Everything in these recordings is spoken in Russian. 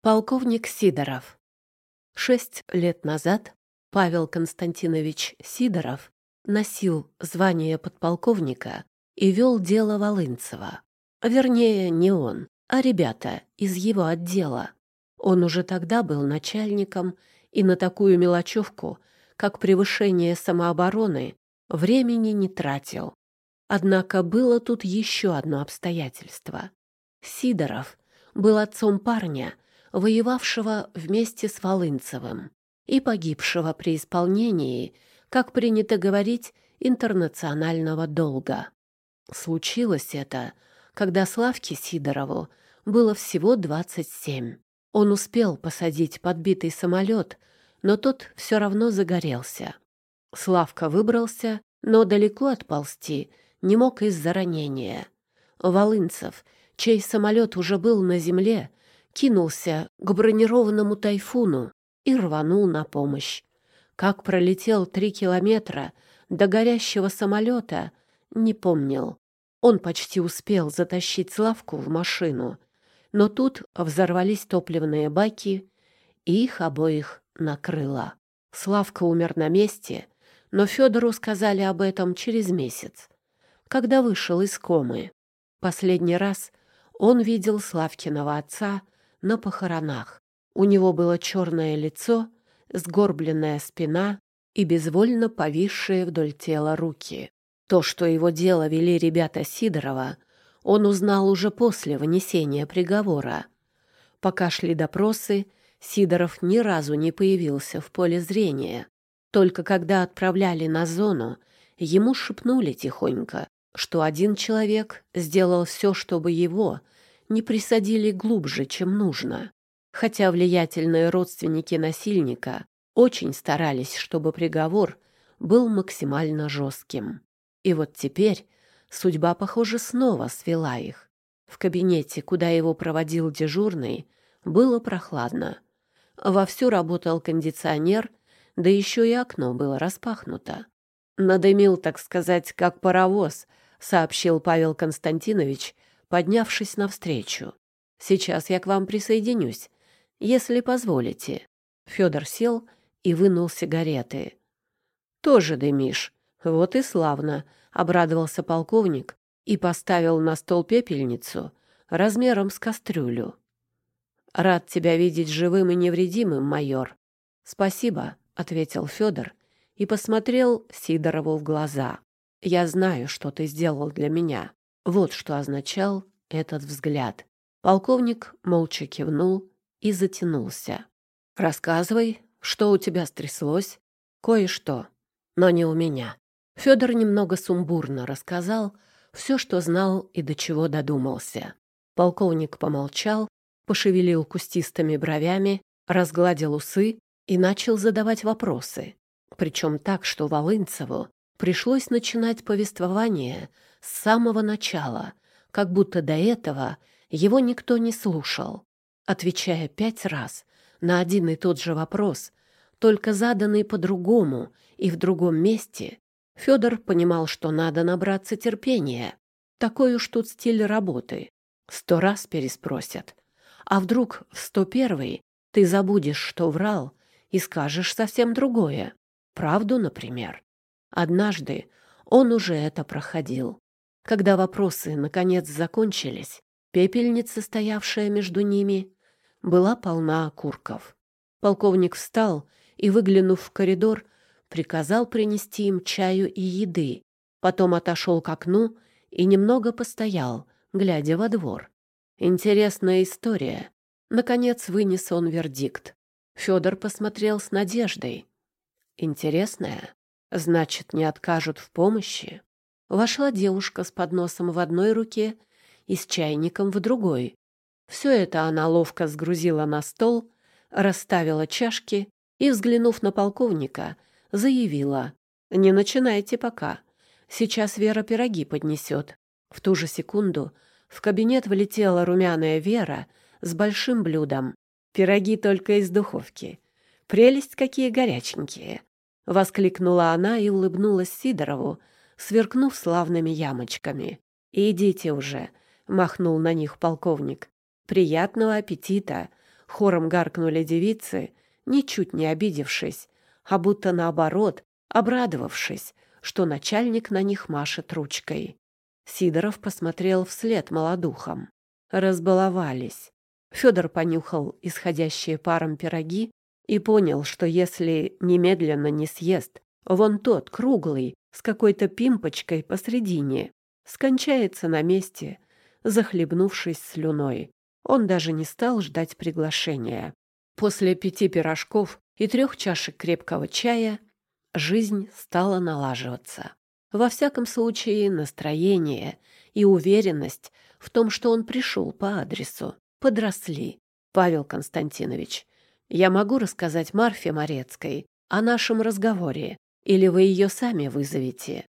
Полковник Сидоров. Шесть лет назад Павел Константинович Сидоров носил звание подполковника и вел дело Волынцева. Вернее, не он, а ребята из его отдела. Он уже тогда был начальником и на такую мелочевку, как превышение самообороны, времени не тратил. Однако было тут еще одно обстоятельство. Сидоров был отцом парня, воевавшего вместе с Волынцевым и погибшего при исполнении, как принято говорить, интернационального долга. Случилось это, когда Славке Сидорову было всего 27. Он успел посадить подбитый самолет, но тот все равно загорелся. Славка выбрался, но далеко отползти не мог из-за ранения. Волынцев, чей самолет уже был на земле, кинулся к бронированному тайфуну и рванул на помощь. Как пролетел три километра до горящего самолета, не помнил. Он почти успел затащить Славку в машину, но тут взорвались топливные баки, и их обоих накрыло. Славка умер на месте, но Федору сказали об этом через месяц, когда вышел из комы. Последний раз он видел Славкиного отца на похоронах. У него было черное лицо, сгорбленная спина и безвольно повисшие вдоль тела руки. То, что его дело вели ребята Сидорова, он узнал уже после вынесения приговора. Пока шли допросы, Сидоров ни разу не появился в поле зрения. Только когда отправляли на зону, ему шепнули тихонько, что один человек сделал все, чтобы его не присадили глубже, чем нужно. Хотя влиятельные родственники насильника очень старались, чтобы приговор был максимально жестким. И вот теперь судьба, похоже, снова свела их. В кабинете, куда его проводил дежурный, было прохладно. Вовсю работал кондиционер, да еще и окно было распахнуто. «Надымил, так сказать, как паровоз», — сообщил Павел Константинович, поднявшись навстречу. «Сейчас я к вам присоединюсь, если позволите». Федор сел и вынул сигареты. «Тоже дымишь. Вот и славно обрадовался полковник и поставил на стол пепельницу размером с кастрюлю. Рад тебя видеть живым и невредимым, майор. Спасибо, ответил Федор и посмотрел Сидорову в глаза. Я знаю, что ты сделал для меня. Вот что означал этот взгляд. Полковник молча кивнул и затянулся. Рассказывай, что у тебя стряслось? Кое-что, но не у меня. Федор немного сумбурно рассказал все, что знал и до чего додумался. Полковник помолчал, пошевелил кустистыми бровями, разгладил усы и начал задавать вопросы. Причем так, что Волынцеву пришлось начинать повествование с самого начала, как будто до этого его никто не слушал. Отвечая пять раз на один и тот же вопрос, только заданный по-другому и в другом месте, Федор понимал, что надо набраться терпения. Такой уж тут стиль работы. Сто раз переспросят. А вдруг в сто первый ты забудешь, что врал, и скажешь совсем другое. Правду, например. Однажды он уже это проходил. Когда вопросы, наконец, закончились, пепельница, стоявшая между ними, была полна окурков. Полковник встал и, выглянув в коридор, приказал принести им чаю и еды, потом отошел к окну и немного постоял, глядя во двор. Интересная история. Наконец вынес он вердикт. Федор посмотрел с надеждой. Интересная. Значит, не откажут в помощи. Вошла девушка с подносом в одной руке и с чайником в другой. Все это она ловко сгрузила на стол, расставила чашки и, взглянув на полковника, заявила. «Не начинайте пока. Сейчас Вера пироги поднесет». В ту же секунду в кабинет влетела румяная Вера с большим блюдом. «Пироги только из духовки. Прелесть какие горяченькие!» Воскликнула она и улыбнулась Сидорову, сверкнув славными ямочками. «Идите уже», — махнул на них полковник. «Приятного аппетита!» Хором гаркнули девицы, ничуть не обидевшись, а будто наоборот, обрадовавшись, что начальник на них машет ручкой. Сидоров посмотрел вслед молодухам. Разбаловались. Федор понюхал исходящие паром пироги и понял, что если немедленно не съест, вон тот, круглый, с какой-то пимпочкой посредине, скончается на месте, захлебнувшись слюной. Он даже не стал ждать приглашения. После пяти пирожков и трех чашек крепкого чая жизнь стала налаживаться. Во всяком случае, настроение и уверенность в том, что он пришел по адресу, подросли. Павел Константинович, я могу рассказать Марфе Морецкой о нашем разговоре, или вы ее сами вызовете?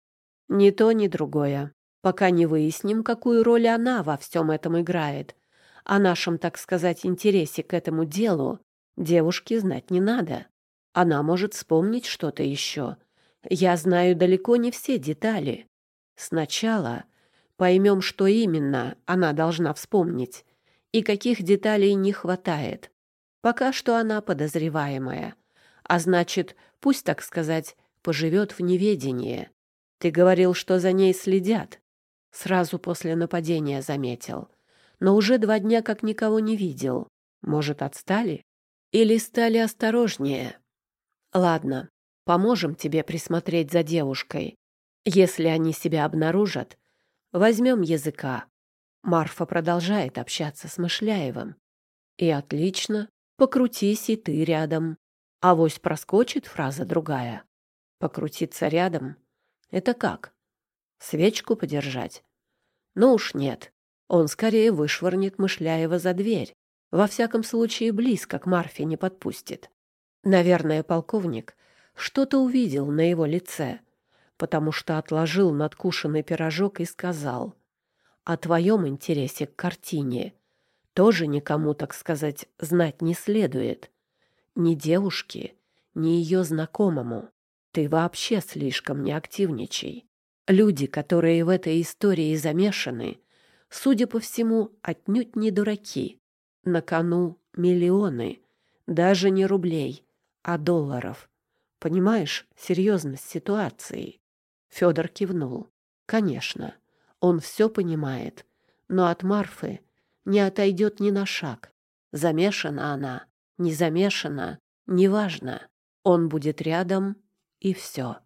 Ни то, ни другое. Пока не выясним, какую роль она во всем этом играет. О нашем, так сказать, интересе к этому делу девушке знать не надо. Она может вспомнить что-то еще. Я знаю далеко не все детали. Сначала поймем, что именно она должна вспомнить и каких деталей не хватает. Пока что она подозреваемая. А значит, пусть, так сказать, поживет в неведении. Ты говорил, что за ней следят. Сразу после нападения заметил. Но уже два дня как никого не видел. Может, отстали? Или стали осторожнее? Ладно, поможем тебе присмотреть за девушкой. Если они себя обнаружат, возьмем языка. Марфа продолжает общаться с Мышляевым. И отлично, покрутись и ты рядом. Авось проскочит фраза другая. Покрутиться рядом — это как? Свечку подержать? Ну уж нет. Он скорее вышвырнет Мышляева за дверь. Во всяком случае, близко к Марфе не подпустит. Наверное, полковник что-то увидел на его лице, потому что отложил надкушенный пирожок и сказал о твоем интересе к картине тоже никому, так сказать, знать не следует. Ни девушке, ни ее знакомому. Ты вообще слишком не активничай. Люди, которые в этой истории замешаны, судя по всему, отнюдь не дураки. На кону миллионы, даже не рублей, а долларов. Понимаешь серьезность ситуации?» Федор кивнул. «Конечно, он все понимает, но от Марфы не отойдет ни на шаг. Замешана она, не замешана, неважно. Он будет рядом, и все.